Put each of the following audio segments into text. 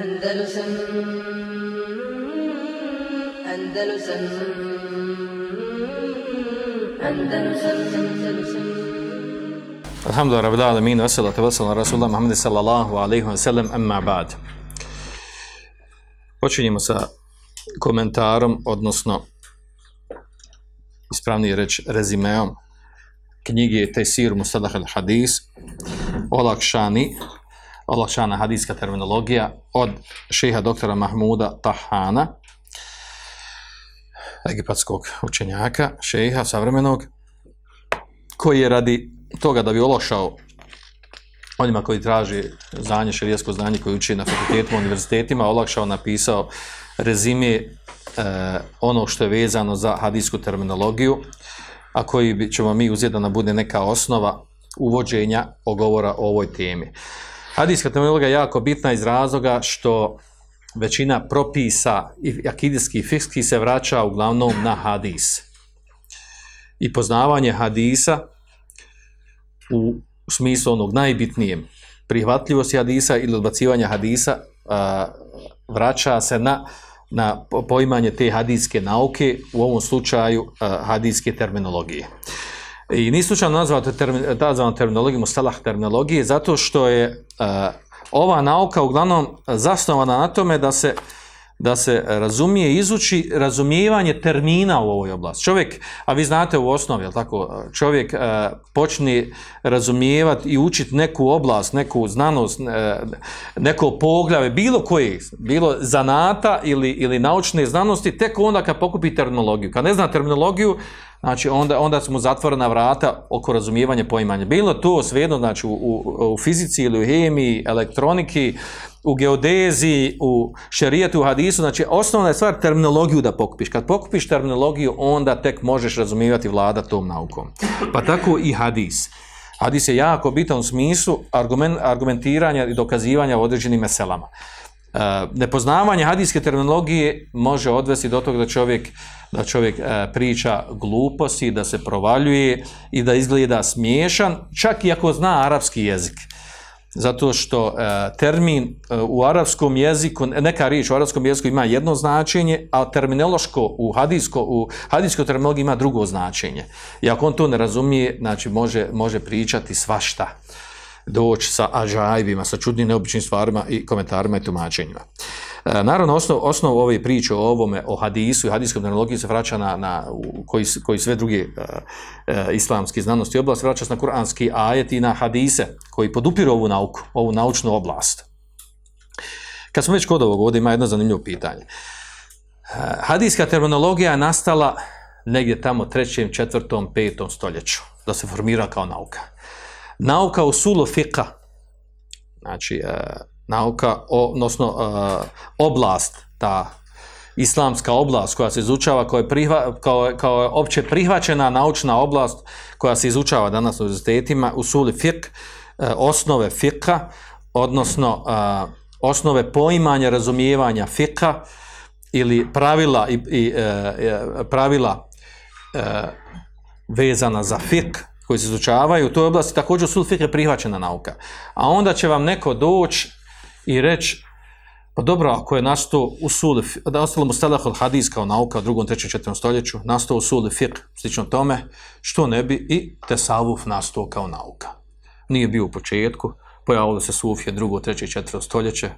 Andalusam Andalusam Andalusam Andalusam. Alhamdulillah, rabbil alamin, wa salatu wa sallam rasulullah Muhammad sallallahu alaihi wa sallam, amma ba'd. Počinjemo sa komentarom, odnosno ispravnije reći rezimeom knjige Tesir Mustalah al-Hadis, olakšani, olakšana hadijska terminologija od šeha doktora Mahmuda Tahana, egipatskog učenjaka, šeha savremenog, koji je radi toga da bi olakšao onima koji traži znanje, šerijasko znanje koji uči na fakultetima, univerzitetima, olakšao, napisao rezime e, ono što je vezano za hadijsku terminologiju, a koji ćemo mi uzeti da nam bude neka osnova uvođenja ogovora o ovoj temi. Hadijska terminologija je jako bitna iz razloga što većina propisa i akidijski i fikski se vraća uglavnom na hadis. I poznavanje hadisa u smislu onog najbitnijem prihvatljivosti hadisa ili odbacivanja hadisa a, vraća se na, na poimanje te hadijske nauke, u ovom slučaju a, hadijske terminologije. I nisu slučajno nazvati termin, terminologiju, mustalah terminologije, zato što je a, ova nauka uglavnom zasnovana na tome da se da se razumije, izuči razumijevanje termina u ovoj oblasti. Čovjek, a vi znate u osnovi, jel tako, čovjek e, počne razumijevati i učiti neku oblast, neku znanost, e, neko pogljave, bilo koje, bilo zanata ili, ili naučne znanosti, tek onda kad pokupi terminologiju. Kad ne zna terminologiju, znači onda, onda smo zatvorena vrata oko razumijevanja poimanja. Bilo to svejedno, znači u, u, u fizici ili u hemiji, elektroniki, u geodeziji, u šerijetu, u hadisu, znači osnovna je stvar terminologiju da pokupiš. Kad pokupiš terminologiju, onda tek možeš razumijevati vlada tom naukom. Pa tako i hadis. Hadis je jako bitan u smislu argument, argumentiranja i dokazivanja u određenim meselama. Eh, nepoznavanje hadijske terminologije može odvesti do toga da čovjek, da čovjek eh, priča gluposti, da se provaljuje i da izgleda smiješan, čak i ako zna arapski jezik zato što eh, termin u arapskom jeziku, neka riječ u arapskom jeziku ima jedno značenje, a terminološko u hadijsko, u hadijskoj terminologiji ima drugo značenje. I ako on to ne razumije, znači može, može pričati svašta, doći sa ađajbima, sa čudnim neobičnim stvarima i komentarima i tumačenjima. E, naravno, osnov, osnov ove priče o ovome, o hadisu i hadijskom terminologiji se vraća na, na koji, koji sve druge e, e, islamske znanosti oblast, vraća se na kuranski ajet i na hadise koji podupiru ovu nauku, ovu naučnu oblast. Kad smo već kod ovog, ovdje ima jedno zanimljivo pitanje. E, hadijska terminologija je nastala negdje tamo trećem, četvrtom, petom stoljeću, da se formira kao nauka. Nauka u sulu znači, e, nauka, odnosno e, oblast, ta islamska oblast koja se izučava, koja je prihva, kao, kao je opće prihvaćena naučna oblast koja se izučava danas u univerzitetima, u suli fik, e, osnove fiqa, odnosno e, osnove poimanja, razumijevanja fiqa ili pravila i, i e, e pravila e, vezana za fik, koji se izučavaju u toj oblasti, također sul fikr je prihvaćena nauka. A onda će vam neko doći i reći, pa dobro, ako je nastao usul, da ostalo mu stelah od hadis kao nauka u drugom, trećem, četvrtom stoljeću, nastao usul fiqh, slično tome, što ne bi i tesavuf nastao kao nauka. Nije bio u početku, pojavilo se sufije drugo, treće, četvrto stoljeće.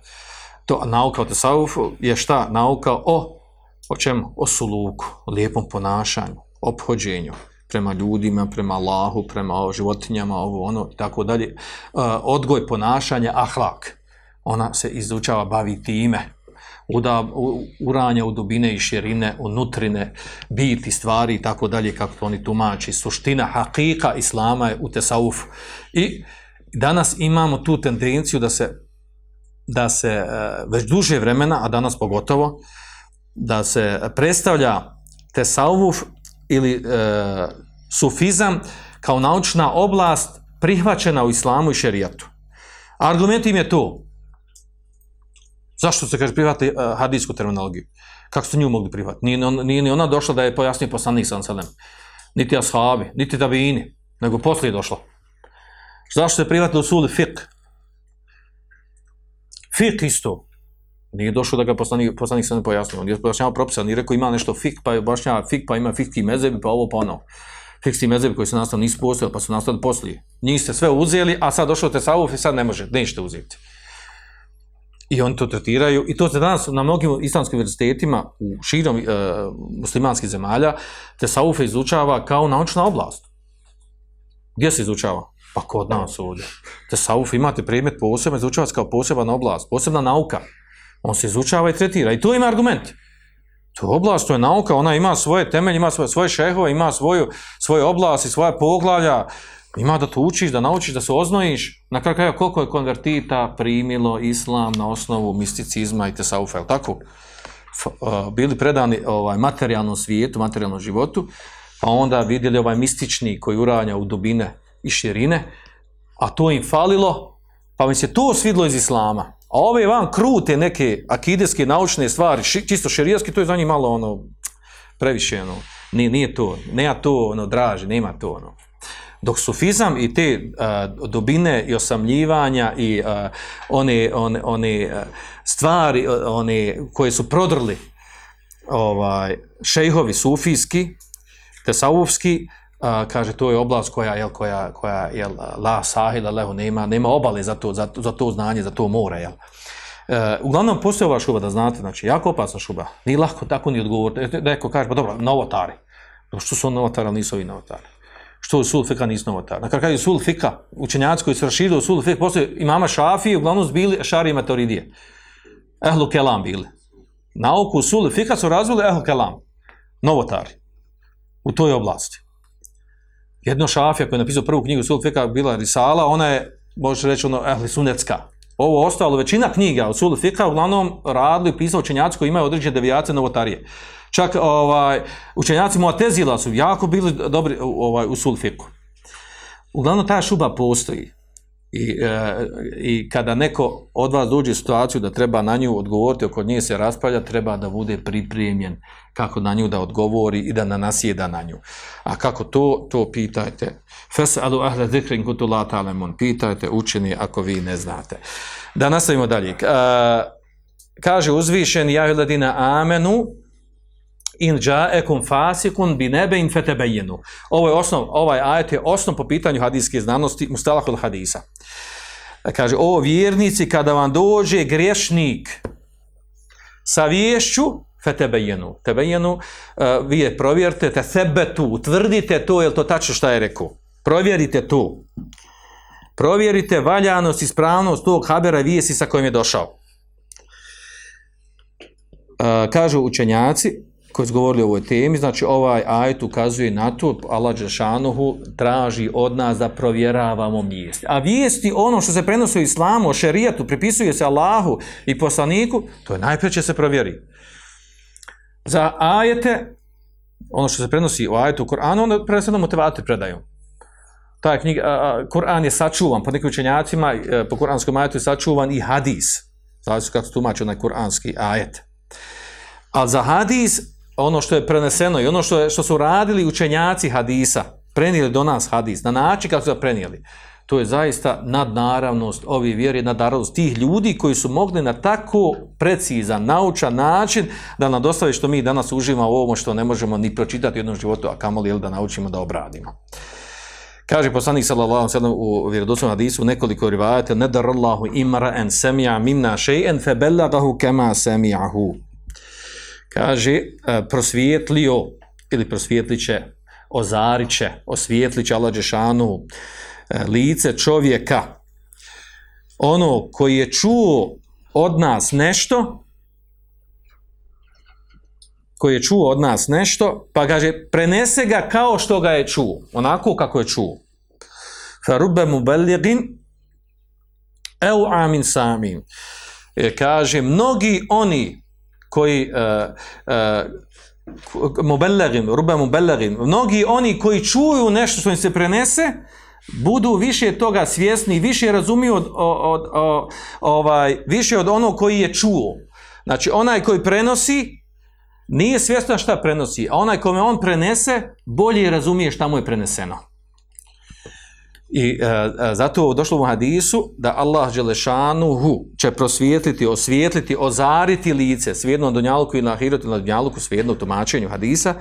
To nauka o tesavufu je šta? Nauka o, o čemu? O suluku, o lijepom ponašanju, obhođenju prema ljudima, prema Allahu, prema životinjama, ovo, ono, i tako dalje. Uh, odgoj ponašanja, ahlak ona se izučava, bavi time, uda, uranja u dubine i širine, u nutrine, biti stvari i tako dalje, kako to oni tumači. Suština, hakika islama je u tesaufu. I danas imamo tu tendenciju da se, da se uh, već duže vremena, a danas pogotovo, da se predstavlja tesauf ili e, sufizam kao naučna oblast prihvaćena u islamu i šerijatu. Argument im je to, Zašto se kaže prihvati uh, hadijsku terminologiju? Kako ste nju mogli prihvatiti? Nije, on, nije ni ona došla da je pojasnio poslanik sa Anselem. Niti ashabi, niti tabini, nego poslije je došla. Zašto se prihvatili u suli fiqh? Fiqh isto. Nije došao da ga poslanik, poslanik sam ne pojasnio. On je pojašnjava propisa, nije rekao ima nešto fik, pa je objašnjava fik, pa ima fikski mezebi, pa ovo, pa ono. Fikski mezebi koji su nastali nisu postojali, pa su nastali poslije. Njih ste sve uzeli, a sad došao te savuf i sad ne može, nećete uzeti. I oni to tretiraju, i to se danas na mnogim islamskim univerzitetima u širom e, muslimanskih zemalja, te saufe izučava kao naučna oblast. Gdje se izučava? Pa kod nas ovdje. Te sauf imate predmet posebno, izučava se kao posebna oblast, posebna nauka. On se izučava i tretira. I to ima argument. To je oblast, to je nauka, ona ima svoje temelje, ima svoje, svoje šehove, ima svoju, svoje oblasti, svoje poglavlja. Ima da to učiš, da naučiš, da se oznojiš. Na kraju kraja koliko je konvertita primilo islam na osnovu misticizma i tesaufa, je tako? F, uh, bili predani ovaj materijalnom svijetu, materijalnom životu, pa onda vidjeli ovaj mistični koji uranja u dubine i širine, a to im falilo, pa mi se to svidlo iz islama. A ove van krute neke akideske naučne stvari, ši, čisto širijaski, to je za njih malo ono, previše, ono, nije, nije to, nema to, ono, draže, nema to, ono. Dok sufizam i te eh, uh, dubine i osamljivanja i uh, one, one, one eh, stvari, one koje su prodrli ovaj, šejhovi sufijski, tesauvski, a, kaže to je oblast koja jel koja koja jel la sahila lehu nema nema obale za to za, za to znanje za to more jel. E, uglavnom postoji ova šuba da znate znači jako opasna šuba. Ni lako tako ni odgovor. E, neko kaže pa dobro novotari. No što su novotari ali nisu ovi novotari? Što je sul fika nisu novotari? Na kraju sul fika učenjaci koji su raširili sul fika postoji imama šafi uglavnom bili šari maturidije. Ehlu kelam bili. Nauku sul fika su razvili ehlu kelam. Novotari. U toj oblasti jedno šafija koji je napisao prvu knjigu Sul Fika bila Risala, ona je, možeš reći, ono, ehli sunetska. Ovo ostalo, većina knjiga od Sul Fika uglavnom radili i pisao učenjaci koji imaju određene devijace novotarije. Čak ovaj, učenjaci Muatezila su jako bili dobri ovaj, u Sul Fiku. Uglavnom ta šuba postoji. I, e, I kada neko od vas dođe u situaciju da treba na nju odgovoriti, oko nje se raspravlja, treba da bude pripremljen kako na nju da odgovori i da na nasjeda na nju. A kako to, to pitajte. Fes'alu ahle zikrin kutu la talemun. Pitajte učeni ako vi ne znate. Da nastavimo dalje. E, kaže uzvišen jahiladina amenu in ja'akum fasikun bi nabain fatabayyanu. Ovo je osnov, ovaj ajet je osnov po pitanju hadijske znanosti mustalahul hadisa. Kaže o vjernici kada vam dođe grešnik sa vješću fatabayyanu. Tabayyanu uh, e, vi je provjerite, te sebetu, utvrdite to je to tačno šta je rekao. Provjerite to. Provjerite valjanost i ispravnost tog habera vijesti sa kojim je došao. Uh, kažu učenjaci, koji su govorili o ovoj temi, znači ovaj ajet ukazuje na to, Allah Đešanuhu traži od nas da provjeravamo vijesti. A vijesti, ono što se prenosi u islamu, o šerijatu, pripisuje se Allahu i poslaniku, to je najpreće se provjeri. Za ajete, ono što se prenosi u ajetu u Koranu, onda prvenstveno motivatori predaju. Ta knjiga, Koran je sačuvan, po nekim učenjacima, a, po kuranskom ajetu je sačuvan i hadis. Zavisno kako se tumači onaj kuranski ajet. A za hadis, ono što je preneseno i ono što, je, što su radili učenjaci hadisa, prenijeli do nas hadis, na način kako su ga prenijeli, to je zaista nadnaravnost ovi vjeri, nadnaravnost tih ljudi koji su mogli na tako precizan, naučan način da nam dostave što mi danas uživamo u ovom što ne možemo ni pročitati u jednom životu, a kamoli ili da naučimo da obradimo. Kaže poslanik sallallahu alejhi ve sellem u vjerodostojnom hadisu nekoliko rivajata nadarallahu imra'an sami'a minna shay'an faballaghahu kama sami'ahu kaže, e, prosvjetlio, ili prosvjetliće, ozariće, osvjetliće Allah Đešanu, e, lice čovjeka, ono koji je čuo od nas nešto, koji je čuo od nas nešto, pa kaže, prenese ga kao što ga je čuo, onako kako je čuo. Farubbe mu beljegin, eu amin samim. E, kaže, mnogi oni koji e, e, uh, uh, mubelagim, ruba mnogi oni koji čuju nešto što im se prenese, budu više toga svjesni, više razumiju od, od, od, ovaj, više od onog koji je čuo. Znači, onaj koji prenosi, nije svjestan šta prenosi, a onaj kome on prenese, bolje razumije šta mu je preneseno. I e, e zato došlo u hadisu da Allah Đelešanuhu će prosvijetliti, osvijetliti, ozariti lice, svijedno na Dunjaluku i na Ahiretu, na Dunjaluku, svijedno u tumačenju hadisa, e,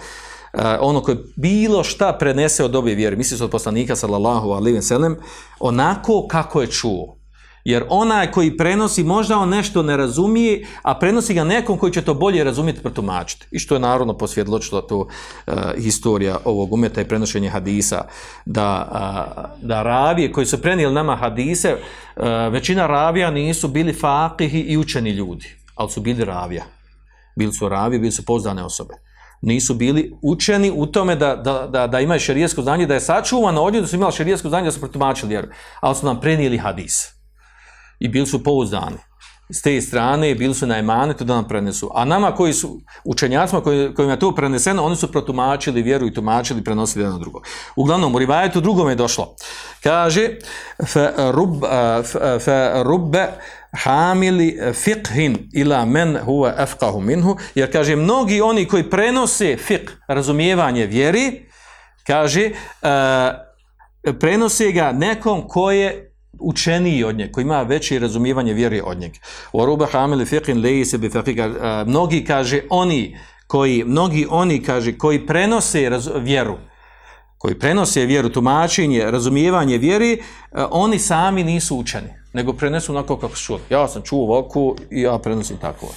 ono koje bilo šta prenese od obje vjere, misli se od poslanika sallallahu alaihi wa sallam, onako kako je čuo. Jer onaj koji prenosi, možda on nešto ne razumije, a prenosi ga nekom koji će to bolje razumjeti i protumačiti. I što je naravno posvjedločila to uh, historija ovog umeta i prenošenje hadisa, da, uh, da ravije koji su prenijeli nama hadise, uh, većina ravija nisu bili fakihi i učeni ljudi, ali su bili ravija. Bili su ravije, bili su poznane osobe. Nisu bili učeni u tome da, da, da, da imaju šerijesko znanje, da je sačuvano od da su imali šerijesko znanje, da su protumačili, jer, ali su nam prenijeli hadise i bili su pouzdani. S te strane bili su na emanetu da nam prenesu. A nama koji su učenjacima koji, kojima je to preneseno, oni su protumačili vjeru i tumačili, prenosili jedno drugo. Uglavnom, u rivajetu drugome je došlo. Kaže, fe, rub, fe rubbe hamili fiqhin ila men huwa afqahu minhu, jer kaže, mnogi oni koji prenose fiqh, razumijevanje vjeri, kaže, uh, prenose ga nekom koje učeniji od njega, koji ima veće razumijevanje vjere od njega. U Aruba Hamili Fiqin Leji se bi Fiqin, eh, mnogi kaže oni koji, mnogi oni kaže koji prenose raz, vjeru, koji prenose vjeru, tumačenje, razumijevanje vjeri, eh, oni sami nisu učeni, nego prenesu onako kako su čuli. Ja sam čuo ovako i ja prenosim tako.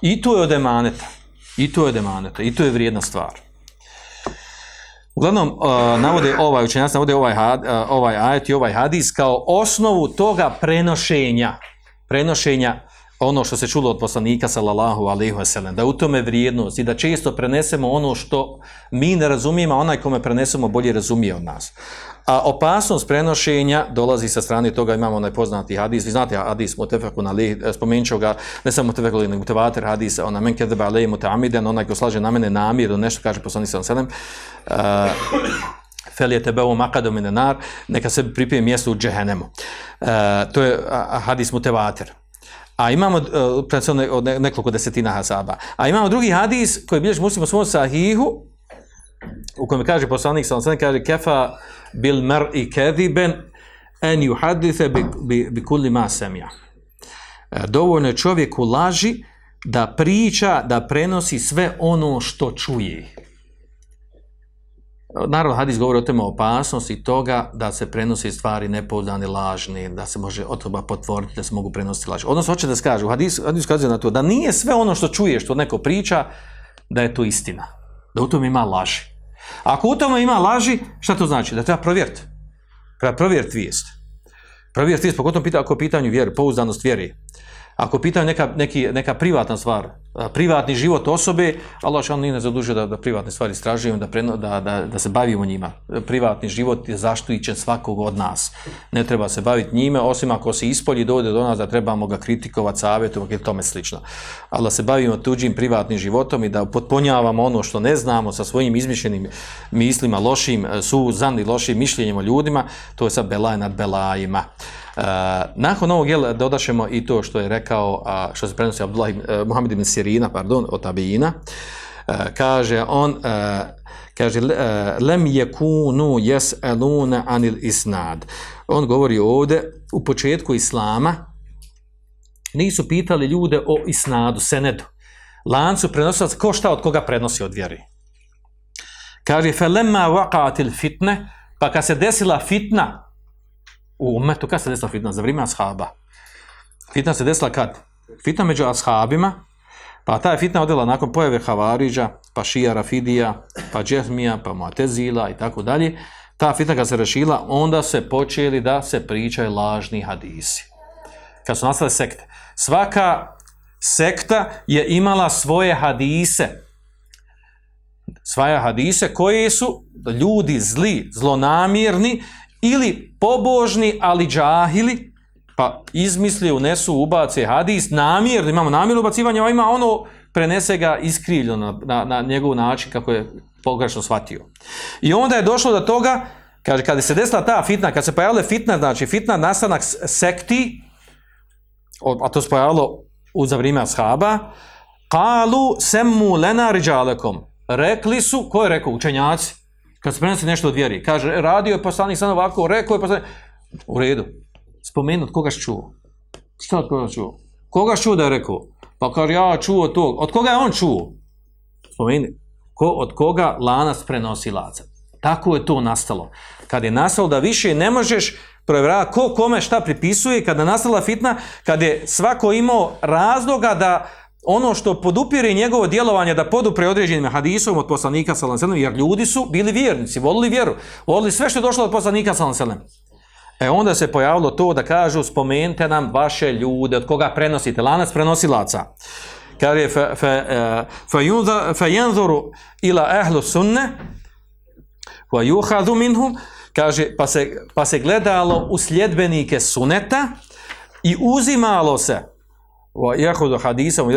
I to je od emaneta. I to je od emaneta. I to je vrijedna stvar. Uglavnom, uh, navode ovaj učenjac, navode ovaj, had, uh, ovaj ajet i ovaj hadis kao osnovu toga prenošenja, prenošenja ono što se čulo od poslanika sallallahu alejhi ve sellem da u tome vrijednost i da često prenesemo ono što mi ne razumijemo, onaj kome prenesemo bolje razumije od nas. A opasnost prenošenja dolazi sa strane toga, imamo onaj poznati hadis, vi znate hadis mutefeku na li, e, spomenut ga, ne samo mutefeku li, nego mutevater hadis, ona men kedeba alej mutamiden, onaj ko slaže na mene namir, nešto kaže poslanik sallallahu alejhi uh, fel je tebe ovom akadom nar, neka se pripije mjesto u džehenemu. Uh, e, to je hadis mutevater. A imamo uh, predstavno od nekoliko desetina hasaba. A imamo drugi hadis koji bilješ muslim u svom sahihu, u kojem kaže poslanik sallallahu alejhi ve kaže kefa bil mar'i kadiban an yuhaddisa bi, bi, bi kulli ma sami'a. E, dovoljno je čovjeku laži da priča, da prenosi sve ono što čuje. Naravno, hadis govori o tome opasnosti toga da se prenose stvari nepouzdane, lažne, da se može od toga potvoriti, da se mogu prenositi laži. Odnosno, hoće da se kaže, hadis, hadis kaže na to, da nije sve ono što čuješ, što neko priča, da je to istina. Da u tom ima laži. Ako u tome ima laži, šta to znači? Da treba provjeriti. Treba provjeriti vijest. Provjeriti vijest, pogotovo pita, ako je pitanju vjeri, pouzdanost vjeri. Ako pitam neka, neki, neka privatna stvar, privatni život osobe, Allah što on nije zadužio da, da privatne stvari istražujemo, da, preno, da, da, da se bavimo njima. Privatni život je zaštićen svakog od nas. Ne treba se baviti njime, osim ako se ispolji dovode do nas da trebamo ga kritikovati, savjetovati ili tome slično. Ali da se bavimo tuđim privatnim životom i da potpunjavamo ono što ne znamo sa svojim izmišljenim mislima, lošim, e, suzani, lošim mišljenjem o ljudima, to je sad belaj nad belajima. Uh, nakon ovog jel, dodašemo i to što je rekao, uh, što se prenosi Abdullah uh, Muhammed ibn Sirina, pardon, od Tabijina, uh, e, kaže on, uh, kaže, uh, lem yekunu yes'aluna anil isnad. On govori ovdje, u početku Islama, nisu pitali ljude o isnadu, senedu, lancu prenosilaca, ko šta od koga prenosi od vjeri. Kaže, felemma waqatil fitne, pa kad se desila fitna, u umetu, kad se desila fitna? Za vrijeme ashaba. Fitna se desila kad? Fitna među ashabima, pa ta je fitna odjela nakon pojave Havariđa, pa Šija Rafidija, pa Džehmija, pa Muatezila i tako dalje. Ta fitna kad se rešila, onda se počeli da se pričaju lažni hadisi. Kad su nastale sekte. Svaka sekta je imala svoje hadise. Svoje hadise koje su ljudi zli, zlonamirni, ili pobožni, ali džahili, pa izmisli, unesu, ubace hadis, namjer, imamo namjer ubacivanja, a ima ono, prenese ga iskrivljeno na, na, na njegov način kako je pogrešno shvatio. I onda je došlo do toga, kaže, kada se desila ta fitna, kad se pojavile fitna, znači fitna nastanak sekti, a to se pojavilo u za vrijeme ashaba, kalu semmu lena riđalekom. Rekli su, ko je rekao, učenjaci? Kad se prenosi nešto od vjeri, kaže, e, radio je poslanik sam ovako, rekao je poslanik, u redu, spomenut od koga si čuo. Šta od koga čuo? Koga si čuo da je rekao? Pa kaže, ja čuo to. Od koga je on čuo? Spomeni, ko, od koga lanac prenosi laca. Tako je to nastalo. Kad je nastalo da više ne možeš provjeravati ko kome šta pripisuje, kada je nastala fitna, kad je svako imao razloga da ono što podupire njegovo djelovanje da podupre određenim hadisom od poslanika sallallahu jer ljudi su bili vjernici, volili vjeru, volili sve što je došlo od poslanika sallallahu E onda se pojavilo to da kažu spomenite nam vaše ljude, od koga prenosite, lanac prenosilaca. Kad je fa, fa, e, fa, fa yanzuru ila ahlu sunne wa yukhadhu minhum kaže pa se, pa se gledalo u sljedbenike suneta i uzimalo se wa yakhudhu hadisan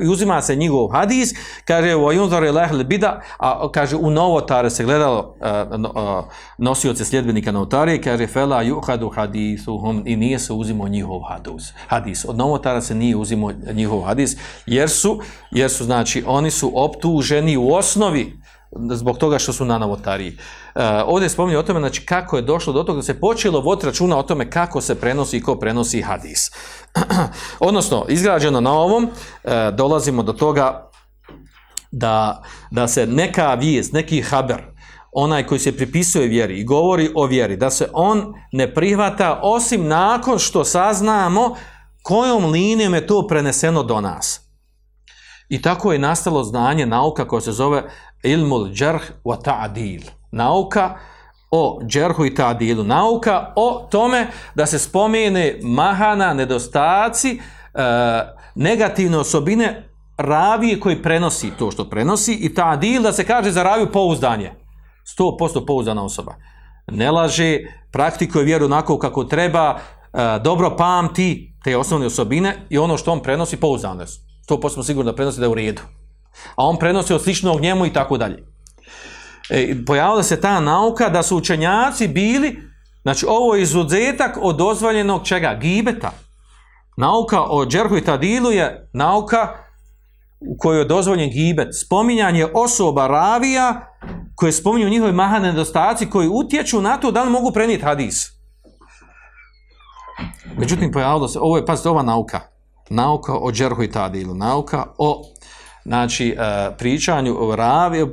i uzima se njegov hadis kaže wa yunzar ila ahli bida a kaže u novotare se gledalo uh, nosioce sljedbenika novotarije kaže fela yuhadu hadithuhum i nije se uzimo njihov hadis hadis. Od novotara se nije uzimo njihov hadis jer su jer su znači oni su optuženi u osnovi zbog toga što su na novotariji. Uh, e, ovdje spominje o tome znači, kako je došlo do toga da se počelo voditi računa o tome kako se prenosi i ko prenosi hadis. Odnosno, izgrađeno na ovom, e, dolazimo do toga da, da se neka vijest, neki haber, onaj koji se pripisuje vjeri i govori o vjeri, da se on ne prihvata osim nakon što saznamo kojom linijom je to preneseno do nas. I tako je nastalo znanje nauka koja se zove ilmul džerh wa ta'dil. Nauka o džerhu i ta'dilu. Nauka o tome da se spomene mahana, nedostaci, e, negativne osobine ravije koji prenosi to što prenosi i ta'dil da se kaže za raviju pouzdanje. 100% pouzdana osoba. Ne laže, praktikuje vjeru onako kako treba, e, dobro pamti te osnovne osobine i ono što on prenosi pouzdano su. 100% sigurno da prenosi da je u redu a on prenosi od sličnog njemu i tako dalje. E, pojavila se ta nauka da su učenjaci bili, znači ovo je izuzetak od dozvoljenog čega? Gibeta. Nauka o džerhu i tadilu je nauka u kojoj je dozvoljen gibet. Spominjanje osoba ravija koje spominju njihove mahane nedostaci koji utječu na to da li mogu prenijeti hadis. Međutim, pojavilo se, ovo je, pazite, ova nauka. Nauka o džerhu i tadilu. Nauka o znači uh, pričanju o, ravi, o,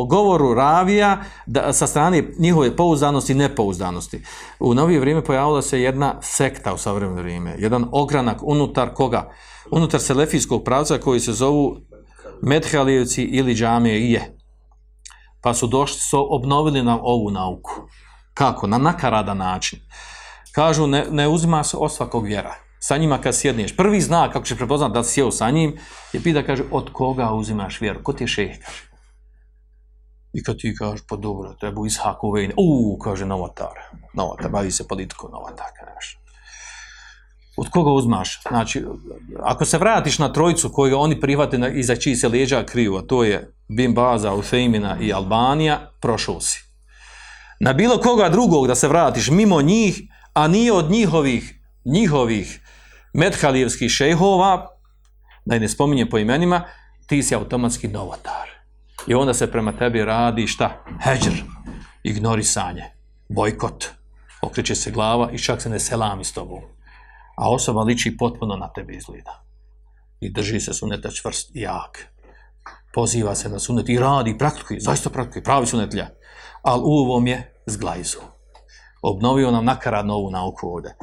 o govoru ravija da, sa strane njihove pouzdanosti i nepouzdanosti. U novije vrijeme pojavila se jedna sekta u savremeno vrijeme, jedan ogranak unutar koga? Unutar selefijskog pravca koji se zovu Medhalijevci ili džamije. Pa su došli, su obnovili nam ovu nauku. Kako? Na nakaradan način. Kažu, ne, ne uzima se od svakog vjera sa njima kad sjedneš. Prvi znak kako ćeš prepoznati da si sjeo sa njim je pita kaže od koga uzimaš vjeru? Ko ti je šeh? Kaže. I kad ti kaže pa dobro, treba u Ishaku vejne. Uuu, kaže novatar. Novatar, bavi se politikom novatar, Kaže. Od koga uzmaš? Znači, ako se vratiš na trojicu koju oni prihvate na, iza čiji se leđa kriju, a to je Bim Baza, Ufejmina i Albanija, prošao si. Na bilo koga drugog da se vratiš mimo njih, a nije od njihovih njihovih medhalijevskih šejhova, da ne spominje po imenima, ti si automatski novotar. I onda se prema tebi radi šta? Heđr, ignorisanje, bojkot, okreće se glava i čak se ne selami s tobom. A osoba liči potpuno na tebi izgleda. I drži se suneta čvrst i jak. Poziva se na sunet i radi, praktikuje, zaista praktikuje, pravi sunetlja. Ali u ovom je zglajzu. Obnovio nam nakaradno ovu nauku ovdje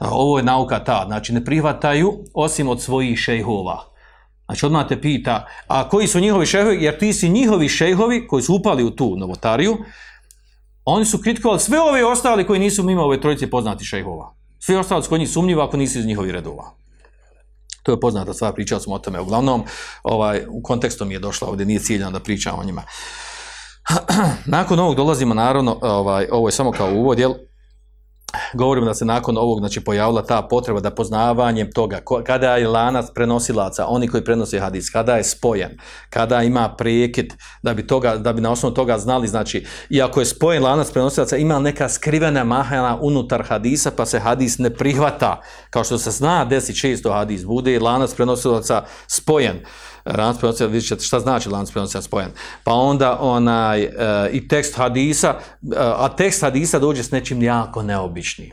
ovo je nauka ta, znači ne prihvataju osim od svojih šejhova. Znači odmah te pita, a koji su njihovi šejhovi, jer ti si njihovi šejhovi koji su upali u tu novotariju, oni su kritikovali sve ove ostali koji nisu mimo ove trojice poznati šejhova. Sve ostali su koji njih sumnjiva ako nisu iz njihovi redova. To je poznata stvar, pričao smo o tome. Uglavnom, ovaj, u kontekstu mi je došla ovdje, nije ciljeno da pričam o njima. Nakon ovog dolazimo, naravno, ovaj, ovo je samo kao uvod, jel? Govorimo da se nakon ovog znači pojavila ta potreba da poznavanjem toga ko, kada je lanac prenosilaca, oni koji prenose hadis, kada je spojen, kada ima prekid, da bi toga da bi na osnovu toga znali, znači iako je spojen lanac prenosilaca, ima neka skrivena mahana unutar hadisa, pa se hadis ne prihvata, kao što se zna, desi često hadis bude lanac prenosilaca spojen lanac prenosa, vidjet ćete šta znači lanac prenosa spojen. Pa onda onaj, e, i tekst hadisa, e, a tekst hadisa dođe s nečim jako neobičnim.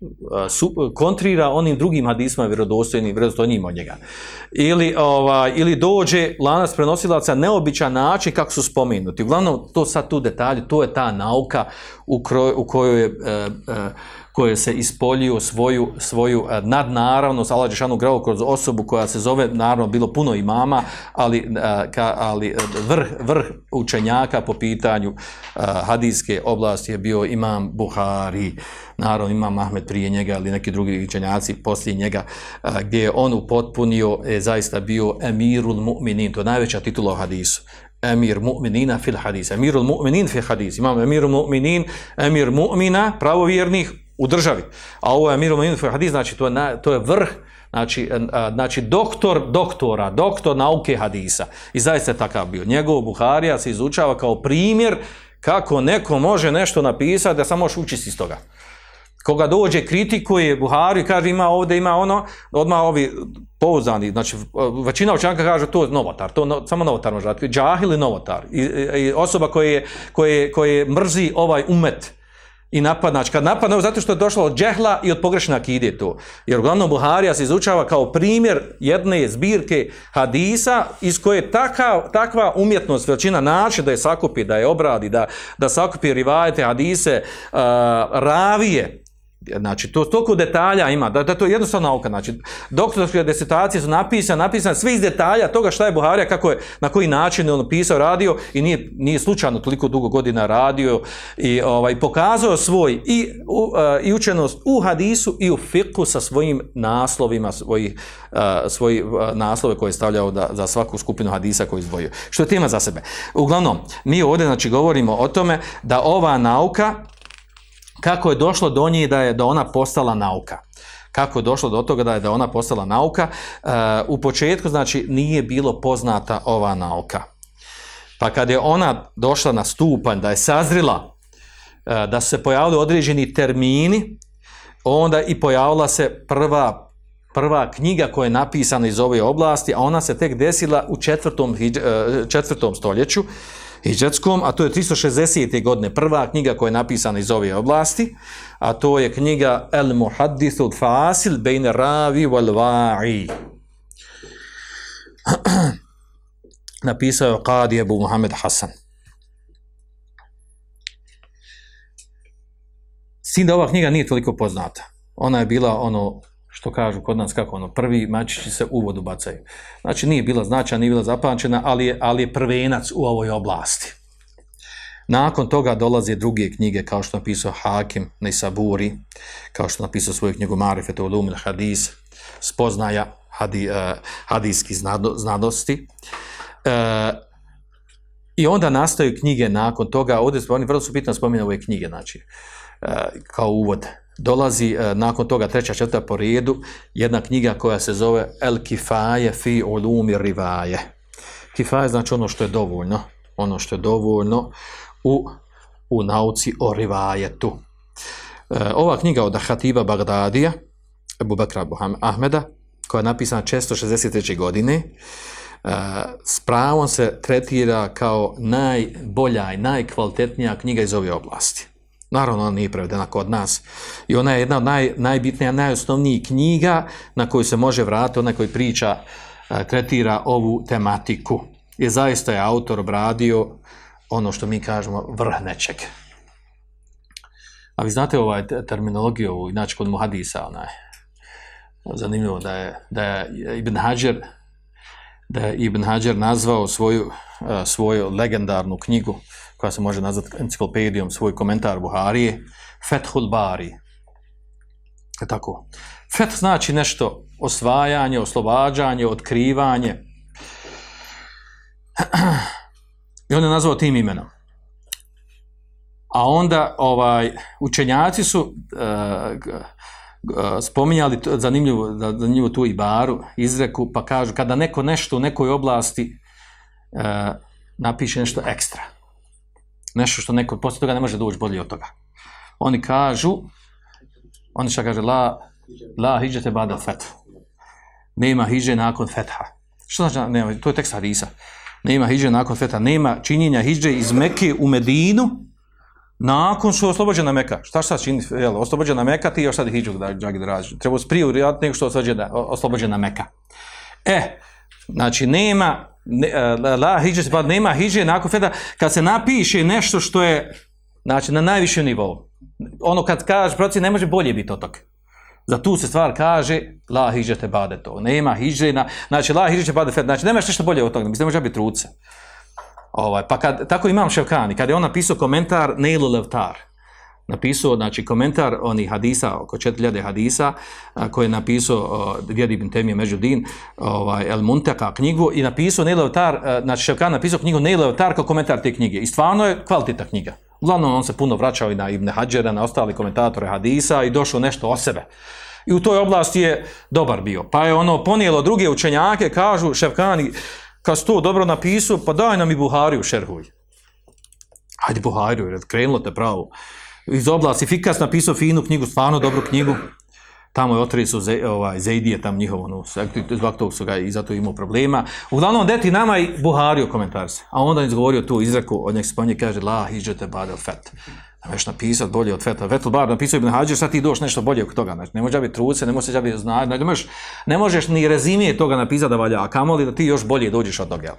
E, su, kontrira onim drugim hadisma vjerodostojnim, vjerodostojnim od njega. Ili, ovaj, ili dođe lanac prenosilaca neobičan način kako su spomenuti. Uglavnom, to sad tu detalje, to je ta nauka u, kroj, u kojoj je e, e, koje se ispoljio svoju, svoju e, nadnaravnost, Allah Đešanu grao kroz osobu koja se zove, naravno, bilo puno imama, ali, e, ka, ali e, vrh, vrh učenjaka po pitanju hadijske oblasti je bio imam Buhari, naravno imam Ahmed prije njega, ali neki drugi učenjaci poslije njega, gdje je on upotpunio, je zaista bio emirul mu'minin, to je najveća titula u hadisu emir mu'minina fil hadis. Emirul mu'minin fil hadis. Imamo emirul mu'minin, emir mu'mina, pravovjernih, u državi. A ovo je Amiru Minu hadis, znači to je, na, to je vrh, znači, a, znači doktor doktora, doktor nauke hadisa. I zaista je takav bio. Njegov Buharija se izučava kao primjer kako neko može nešto napisati da samo šuči iz toga. Koga dođe kritikuje Buhari i kaže ima ovdje, ima ono, odmah ovi pouzdani, znači većina učenjaka kaže to je novotar, to no, samo novotar može raditi, džahil i novotar. I, i osoba koje, koje, koje mrzi ovaj umet, i napadnač. Znači, kad napadne, zato što je došlo od džehla i od pogrešna akide to. Jer uglavnom Buharija se izučava kao primjer jedne zbirke hadisa iz koje taka, takva umjetnost veličina način da je sakupi, da je obradi, da, da sakupi rivajete hadise, uh, ravije, Znači, to toliko detalja ima, da, da to je jednostavna nauka. Znači, doktorske desertacije su napisane, napisane sve iz detalja toga šta je Buharija, kako je, na koji način je on pisao, radio i nije, nije slučajno toliko dugo godina radio i ovaj, pokazao svoj i, u, uh, i učenost u hadisu i u fiku sa svojim naslovima, svojih, eh, uh, svoji uh, eh, naslove koje je stavljao da, za svaku skupinu hadisa koju izdvojio. Što je tema za sebe. Uglavnom, mi ovdje znači, govorimo o tome da ova nauka, kako je došlo do nje da je da ona postala nauka. Kako je došlo do toga da je da ona postala nauka? Uh, u početku, znači, nije bilo poznata ova nauka. Pa kad je ona došla na stupanj, da je sazrila, uh, da se pojavili određeni termini, onda i pojavila se prva prva knjiga koja je napisana iz ove oblasti, a ona se tek desila u četvrtom, e, četvrtom stoljeću, hijđatskom, a to je 360. godine, prva knjiga koja je napisana iz ove oblasti, a to je knjiga El Muhaddith od Fasil bejne ravi wal va'i. Napisao je Qadi Ebu Muhammed Hasan. Sin da ova knjiga nije toliko poznata. Ona je bila ono što kažu kod nas kako ono, prvi mačići se u vodu bacaju. Znači nije bila značajna, nije bila zapančena, ali je, ali je prvenac u ovoj oblasti. Nakon toga dolaze druge knjige kao što napisao Hakim Nisaburi, kao što napisao svoju knjigu Marifet u al hadis, spoznaja hadi, uh, hadijskih znado, znadosti. Uh, eh, I onda nastaju knjige nakon toga, ovdje oni vrlo su bitno spominjaju ove knjige, znači, uh, kao uvod dolazi uh, nakon toga treća četvrta po redu jedna knjiga koja se zove El Kifaje fi ulumi rivaje. Kifaje znači ono što je dovoljno, ono što je dovoljno u, u nauci o rivajetu. E, ova knjiga od Hatiba Bagdadija, Ebu Bekra Ahmeda, koja je napisana 663. godine, uh, s pravom se tretira kao najbolja i najkvalitetnija knjiga iz ove oblasti. Naravno, ona nije prevedena kod nas. I ona je jedna od naj, najbitnija, najosnovnijih knjiga na koju se može vratiti, ona koji priča, e, tretira ovu tematiku. Je zaista je autor obradio ono što mi kažemo vrh nečeg. A vi znate ovaj terminologiju, inače kod Muhadisa, onaj, zanimljivo da je, da je Ibn Hajar, da je Ibn Hajar nazvao svoju, E, svoju legendarnu knjigu, koja se može nazvati enciklopedijom, svoj komentar Buharije, Fethul Bari. E tako. Feth znači nešto osvajanje, oslobađanje, otkrivanje. I on je nazvao tim imenom. A onda ovaj učenjaci su uh, spominjali to- zanimljivu, zanimljivu tu ibaru, izreku, pa kažu kada neko nešto u nekoj oblasti uh, napiše nešto ekstra, nešto što neko, poslije toga ne može doći bolje od toga. Oni kažu, oni šta kaže, la, la hiđete bada fetha. Nema hiđe nakon fetha. Što znači, nema, to je tekst hadisa. Nema hiđe nakon fetha, nema činjenja hiđe iz Mekke u Medinu, nakon što je oslobođena Meka. Šta sad čini, jel, oslobođena Meka, ti još sad hiđu da, da, da. Treba sprije urijati nego što je oslobođena, oslobođena Meka. E, znači nema, ne, la, la hiđe, pa nema hiđe nakon feda, kad se napiše nešto što je, znači, na najvišem nivou. Ono kad kaže proci, ne može bolje biti od toga. Za tu se stvar kaže la hiđete bade to. Nema hiđe, na, znači la hiđete bade feda. znači nemaš nešto bolje od toga, mislim, ne može biti ruce. Ovaj, pa kad, tako imam Ševkani, kad je on napisao komentar Neilu Levtar, napisao, znači, komentar onih hadisa, oko 4000 hadisa, a, koje je napisao Djed ibn Temije Međudin, ovaj, El Muntaka knjigu, i napisao Neilu e, znači, Ševkan napisao knjigu Neilu kao komentar te knjige. I stvarno je kvaliteta knjiga. Uglavnom, on se puno vraćao i na Ibn Hadžera, na ostali komentatore hadisa i došao nešto o sebe. I u toj oblasti je dobar bio. Pa je ono ponijelo druge učenjake, kažu Ševkani, kad si to dobro napisao, pa daj nam i Buhariju šerhuj. Hajde Buhariju, krenulo te pravo. Iz oblasti Fikas napisao finu knjigu, stvarno dobru knjigu. Tamo je otri ze, ovaj, Zejdije, tam njihov, ono, zbog tog su ga i zato imao problema. Uglavnom, deti nama i Buhario komentar se. A onda je izgovorio tu izreku, od njeg spanje kaže, la, hiđete badel fet. Da veš napisat bolje od feta. Vetel bar napisao Ibn Hađer, sad ti doš nešto bolje od toga. Znači, ne može biti truce, ne može biti znati, ne možeš, ne možeš ni rezimije toga napisati da valja, a kamoli da ti još bolje dođeš od toga. jel?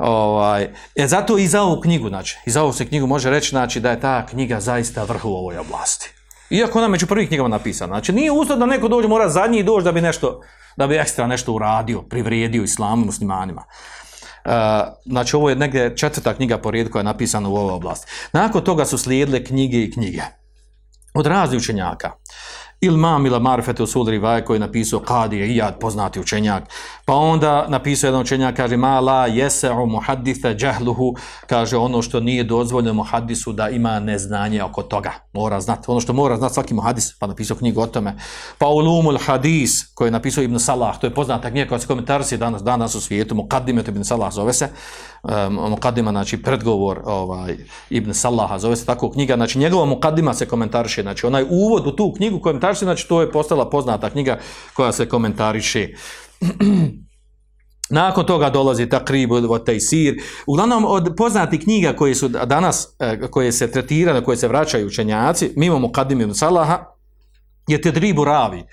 Ovaj, e, zato i za ovu knjigu, znači, i za ovu se knjigu može reći, znači, da je ta knjiga zaista vrh u ovoj oblasti. Iako ona među prvih knjigama napisana. Znači, nije usto da neko dođe, mora zadnji i dođe da bi nešto, da bi ekstra nešto uradio, privredio islamu, muslimanima. Uh, znači, ovo je negdje četvrta knjiga po redu koja je napisana u ovoj oblasti. Nakon toga su slijedile knjige i knjige. Od raznih učenjaka. Ilmam ila Marfete Usul Rivaje koji je napisao Qadi Iyad, poznati učenjak. Pa onda napisao jedan učenjak, kaže Ma la jese'u muhadditha džahluhu, kaže ono što nije dozvoljeno muhaddisu da ima neznanje oko toga. Mora znati, ono što mora znati svaki muhaddis, pa napisao knjigu o tome. Pa Ulumul Hadis, koji je napisao Ibn Salah, to je poznata knjiga koja se komentarsi danas, danas u svijetu, Muqaddimet Ibn Salah zove se, um, znači predgovor ovaj, Ibn Salaha, zove se tako knjiga, znači njegova Muqaddima se komentariše, znači onaj uvod u tu knjigu komentariše, znači to je postala poznata knjiga koja se komentariše. Nakon toga dolazi Takrib od Tejsir. Uglavnom, od poznatih knjiga koje su danas, e, koje se tretirane, koje se vraćaju učenjaci, mimo Muqaddim ibn Salaha, je Tedribu Ravi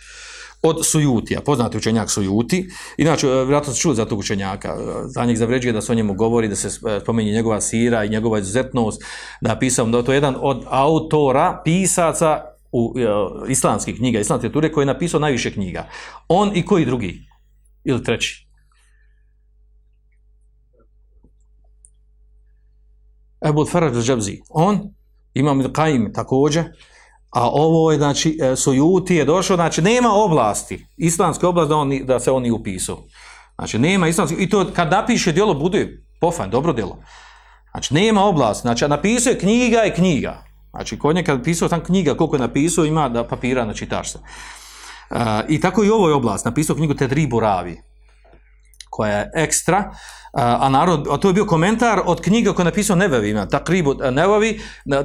od Sujutija, poznati učenjak Sujuti. Inače, e, vjerojatno se čuli za tog učenjaka. E, za njeg zavređuje da se o njemu govori, da se spomeni spominje njegova sira i njegova izuzetnost. Da pisao, da je to jedan od autora, pisaca u uh, islamskih knjiga, islamske ture, koji je napisao najviše knjiga. On i koji drugi? Ili treći? Ebu Farad al-Džabzi. On, imam Qaim također, a ovo je, znači, e, Sujuti je došao, znači, nema oblasti, islamske oblasti da, on, da se on nije upisao. Znači, nema islamske, i to kad napiše djelo, bude pofan, dobro djelo. Znači, nema oblasti, znači, a napisao je knjiga i knjiga. Znači, kod nje kad pisao sam knjiga, koliko je napisao, ima da papira, znači, taš se. E, I tako i ovo ovoj oblasti, napisao knjigu Tedribu Ravi, koja je ekstra, a, narod, a to je bio komentar od knjiga koju je napisao Nevevi, ima Takribu e, Nevevi,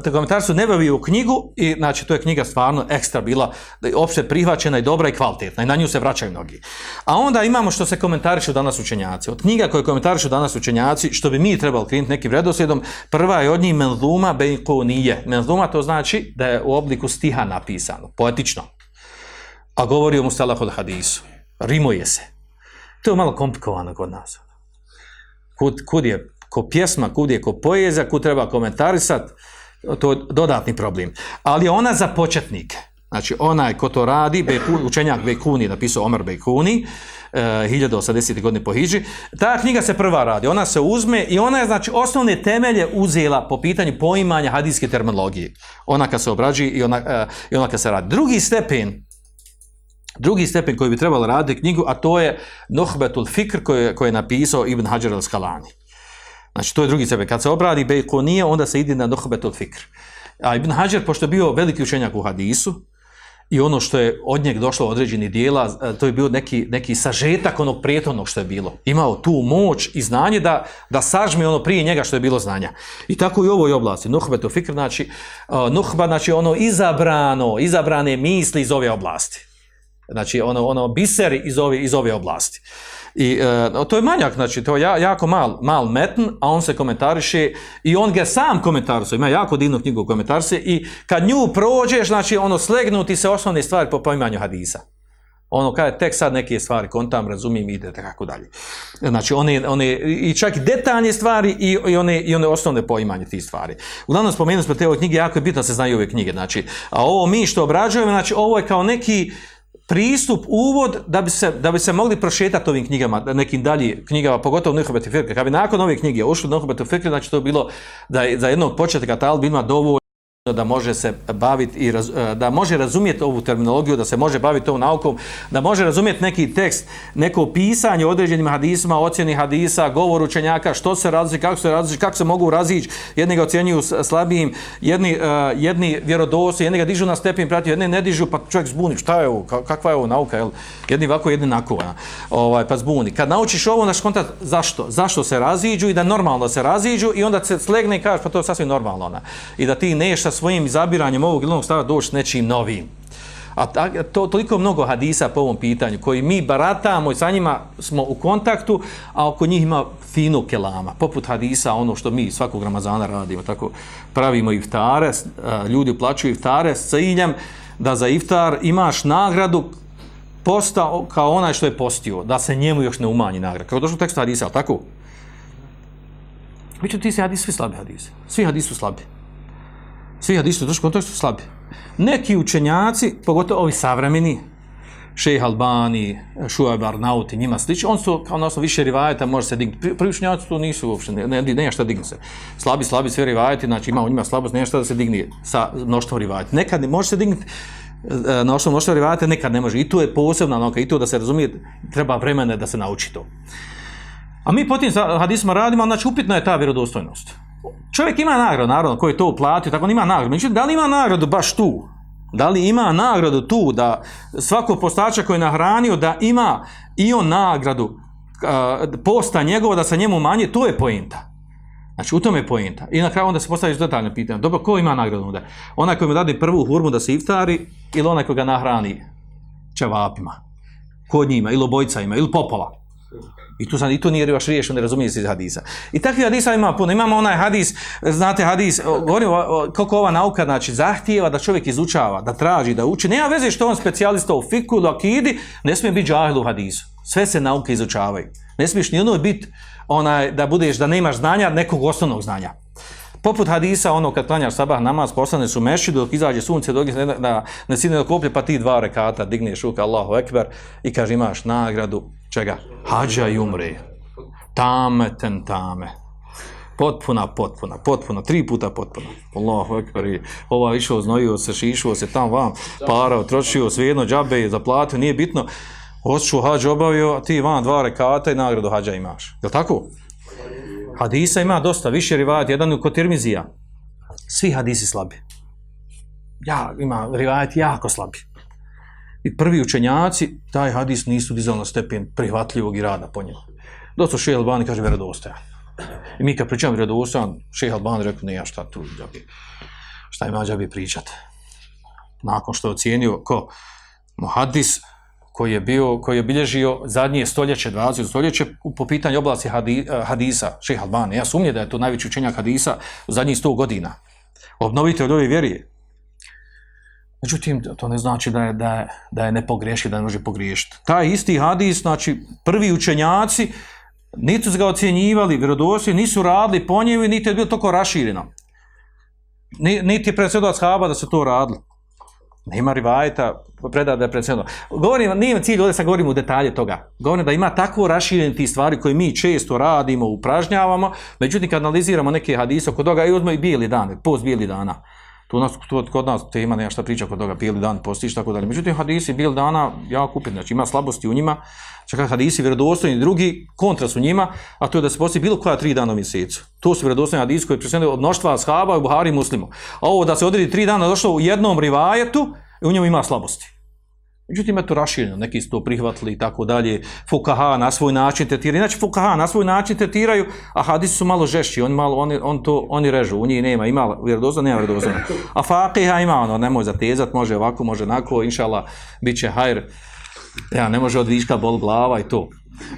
te komentar su Nevevi u knjigu i znači to je knjiga stvarno ekstra bila, da je opšte prihvaćena i dobra i kvalitetna i na nju se vraćaju mnogi. A onda imamo što se komentarišu danas učenjaci. Od knjiga koje komentarišu danas učenjaci, što bi mi trebali krenuti nekim redoslijedom, prva je od njih Menzuma Bejkunije. Menzuma to znači da je u obliku stiha napisano, poetično. A govori o Mustalahu hadisu. Rimuje se. To je malo komplikovano kod nas. Ono. Kud, kud je ko pjesma, kud je ko poezija, kud treba komentarisat, to je dodatni problem. Ali ona za početnike. Znači, onaj ko to radi, Bejkuni, učenjak Bejkuni, napisao Omer Bejkuni, eh, 1080. godine po Hiđi, ta knjiga se prva radi, ona se uzme i ona je, znači, osnovne temelje uzela po pitanju poimanja hadijske terminologije. Ona kad se obrađi i ona, eh, i ona kad se radi. Drugi stepen, drugi stepen koji bi trebalo raditi knjigu, a to je Nohbetul Fikr koji je, koji je napisao Ibn Hajar al-Skalani. Znači, to je drugi stepen. Kad se obradi Bejkonije, onda se ide na Nohbetul Fikr. A Ibn Hajar, pošto je bio veliki učenjak u hadisu, i ono što je od njeg došlo određeni dijela, to je bio neki, neki sažetak onog prijetornog što je bilo. Imao tu moć i znanje da, da sažme ono prije njega što je bilo znanja. I tako i u ovoj oblasti. Nuhbetu fikr, znači, uh, nuhba, znači ono izabrano, izabrane misli iz ove oblasti. Znači, ono, ono biseri iz ove, iz ove oblasti. I e, to je manjak, znači, to je jako mal, mal metn, a on se komentariše i on ga sam komentarsuje, ima jako divnu knjigu komentarisuje i kad nju prođeš, znači, ono, slegnuti se osnovne stvari po poimanju hadisa. Ono, kada je tek sad neke stvari, kontam, razumijem, ide, tako dalje. Znači, one, one, i čak detaljne stvari i, i, one, i one osnovne poimanje tih stvari. Uglavnom, spomenuli smo te ove knjige, jako je bitno da se znaju ove knjige, znači, a ovo mi što obrađujemo, znači, ovo je kao neki, pristup, uvod da bi se, da bi se mogli prošetati ovim knjigama, nekim dalje knjigama, pogotovo Nuhbet Fikri. Kad bi nakon ove knjige ušli Nuhbet i znači to bilo da je za jednog početka Talib ima dovoljno da može se baviti i raz, e, da može razumjeti ovu terminologiju, da se može baviti ovom naukom, da može razumjeti neki tekst, neko pisanje određenim hadisima, ocjeni hadisa, govor učenjaka, što se različi, kako se različi, kako se mogu razići, jedni ga ocjenjuju slabijim, jedni, uh, jedni vjerodosti, jedni ga dižu na stepin, prati, jedni ne dižu, pa čovjek zbuni, šta je ovo, kakva je ovo nauka, jel? jedni ovako, jedni nako, ovaj, pa zbuni. Kad naučiš ovo, naš kontakt, zašto? Zašto se raziđu i da normalno se raziđu i onda se slegne i kažeš, pa to je sasvim normalno. Ona. I da ti nešta svojim izabiranjem ovog ili onog stava doći s nečim novim. A to, toliko mnogo hadisa po ovom pitanju, koji mi baratamo i sa njima smo u kontaktu, a oko njih ima fino kelama, poput hadisa, ono što mi svakog Ramazana radimo, tako pravimo iftare, ljudi uplaćuju iftare s ciljem da za iftar imaš nagradu posta kao onaj što je postio, da se njemu još ne umanji nagrada. Kako došlo tekst hadisa, tako? Viću, ti se hadisi, svi slabi hadisi. Svi hadisi su slabi svi hadisi u tom kontekstu slabi. Neki učenjaci, pogotovo ovi savremeni, Šejh Albani, Šuaj Arnauti, njima sliči, on su kao na osnovu više rivajeta, može se dignuti. Prvi učenjaci tu nisu uopšte, ne, ne, ne šta dignu se. Slabi, slabi sve rivajeti, znači ima u njima slabost, nema šta da se digne sa mnoštvom rivajeta. Nekad ne može se dignuti e, na osnovu mnoštva rivajeta, nekad ne može. I tu je posebna nauka, i to da se razumije, treba vremena da se nauči to. A mi po tim hadisma radimo, znači upitna je ta vjerodostojnost. Čovjek ima nagradu, naravno, koji je to uplatio, tako on ima nagradu. Međutim, da li ima nagradu baš tu? Da li ima nagradu tu da svako postača koji je nahranio, da ima i on nagradu posta njegova da se njemu manje, to je pojenta. Znači, u tome je pojenta. I na kraju onda se postaviš detaljno pitanje. Dobro, ko ima nagradu onda? Onaj koji mu dade prvu hurmu da se iftari ili onaj koji ga nahrani čevapima? Kod njima, ili obojca ima, ili popola? I tu sad i to nije baš riješeno, ne razumije se iz hadisa. I takvi hadisa ima puno. Imamo onaj hadis, znate hadis, govorim koliko ova nauka znači zahtijeva da čovjek izučava, da traži, da uči. Nema veze što on specijalista u fiku ili akidi, ne smije biti džahil u hadisu. Sve se nauke izučavaju. Ne smiješ ni ono biti onaj, da budeš, da nemaš znanja, nekog osnovnog znanja. Poput hadisa, ono kad klanjaš sabah namaz, poslane su mešidu, dok izađe sunce, dok na, na, na sine koplje, pa ti dva rekata digneš ruka Allahu Ekber i kaže imaš nagradu čega? Hađa i umre. Tame ten tame. Potpuna, potpuna, potpuna, tri puta potpuna. Allahu ekber. I ova išao, znojio se, šišao se tam vam, para, tročio sve jedno je zaplatio, nije bitno. Oču hađa obavio, a ti van dva rekata i nagradu hađa imaš. Je tako? Hadisa ima dosta, više rivajat, jedan kod Tirmizija. Svi hadisi slabi. Ja, ima rivajat jako slabi. I prvi učenjaci taj hadis nisu dizali na stepen prihvatljivog i rada po njemu. Dosto šeha Albani kaže vjerodostojan. I mi kad pričamo vjerodostojan, šeha Albani rekao, ne ja šta tu, džabi, šta ima džabi pričat. Nakon što je ocijenio ko hadis koji je bio, koji je bilježio zadnje stoljeće, 20. stoljeće, po pitanju oblasti hadi, eh, hadisa, šeha Albani. Ja sumnje da je to najveći učenjak hadisa u zadnjih 100 godina. Obnovite ove vjerije. Međutim, to ne znači da je, da je, da je ne pogreši, da ne može pogriješiti. Taj isti hadis, znači, prvi učenjaci, niti su ga ocjenjivali, vjerodosti, nisu radili po njegu, niti je bilo toko rašireno. Niti je predsjedovat ashaba da se to radili. Nema rivajta, preda da je predsjedovat. Govorim, nije cilj ovdje, sad govorim u detalje toga. Govorim da ima tako raširene ti stvari koje mi često radimo, upražnjavamo, međutim, kad analiziramo neke hadise oko toga, i uzmo i bijeli dan, post bijeli dana to nas, to kod nas tema nema šta priča kod toga, bili dan postiš, tako dalje. Međutim, hadisi bil dana ja kupim znači ima slabosti u njima, čak hadisi vjerodostojni drugi, kontra su njima, a to je da se posti bilo koja tri dana u mjesecu. To su vjerodostojni hadisi koji presene od mnoštva ashaba u Buhari i Muslimu. A ovo da se odredi tri dana došlo u jednom rivajetu, i u njemu ima slabosti. Međutim, je to rašiljeno, neki su to prihvatili i tako dalje, fukaha na svoj način tretiraju, inače fukaha na svoj način tretiraju, a hadisi su malo žešći, oni, malo, oni, on to, oni režu, u njih nema, ima vjerodozno, nema vjerodozno. A fakiha ima ono, nemoj zatezat, može ovako, može onako, inšala, bit će hajr, ja, ne može od viška bol glava i to.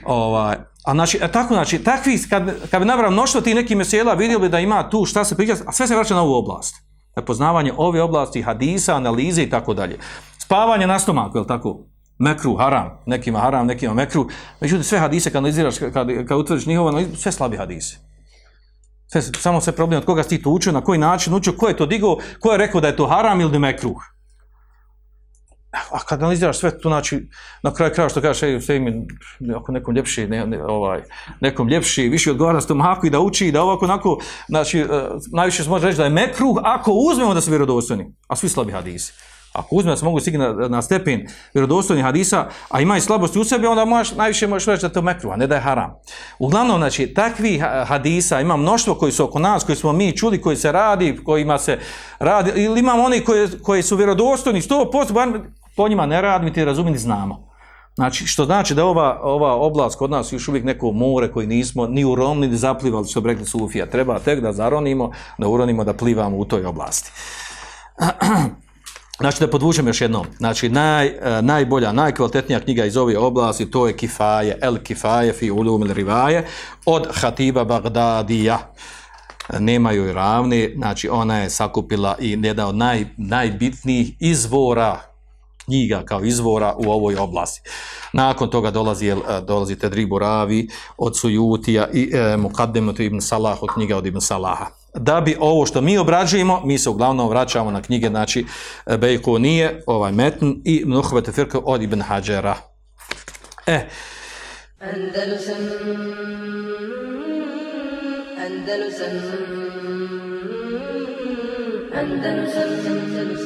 Ovaj, a znači, a tako, znači, takvi, kad, kad bi nabrao mnoštvo ti neki mesela, vidjeli bi da ima tu šta se priča, a sve se vraća na ovu oblast. Poznavanje ove oblasti, hadisa, analize i tako dalje. Spavanje na stomaku, je li tako? Mekru, haram, nekima haram, nekima mekru. Međutim, sve hadise kad analiziraš, kad, kad utvrdiš njihovo, sve slabi hadise. Sve, samo se problem od koga si ti to učio, na koji način učio, ko je to digao, ko je rekao da je to haram ili da mekruh. A kad analiziraš sve to, znači, na kraju kraja što kažeš, ej, sve mi, ako nekom ljepši, ne, ne, ovaj, nekom ljepši, više odgovara s tomaku i da uči, da ovako, onako, znači, uh, najviše se može reći da je mekruh, ako uzmemo da su vjerodostojni, a svi slabi hadisi. Ako uzme da se mogu stigni na, na stepen vjerodostojnih hadisa, a ima i slabosti u sebi, onda možeš, najviše možeš reći da to mekru, a ne da je haram. Uglavnom, znači, takvi hadisa ima mnoštvo koji su oko nas, koji smo mi čuli, koji se radi, kojima se radi, ili imamo oni koji, koji su vjerodostojni, 100%, bar po njima ne radi, mi ti razumijeni znamo. Znači, što znači da ova, ova oblast kod nas još uvijek neko more koji nismo ni uronili, ni zaplivali, što bi rekli Sufija. Treba tek da zaronimo, da uronimo, da plivamo u toj oblasti. Znači da podvučem još jednom, znači naj, uh, najbolja, najkvalitetnija knjiga iz ove oblasti, to je Kifaje, El Kifaje fi ulum il rivaje, od Hatiba Bagdadija. Nema joj ravne, znači ona je sakupila i jedan od naj, najbitnijih izvora knjiga kao izvora u ovoj oblasti. Nakon toga dolazi, e, dolazi Tedribu Ravi od Sujutija i e, Mukaddematu ibn Salah od knjiga od ibn Salaha da bi ovo što mi obrađujemo, mi se uglavnom vraćamo na knjige, znači e, Bejko nije, ovaj metn i Mnuhvete Firka od Ibn Hađera. E. Andalusam, Andalusam, Andalusam, Andalusam.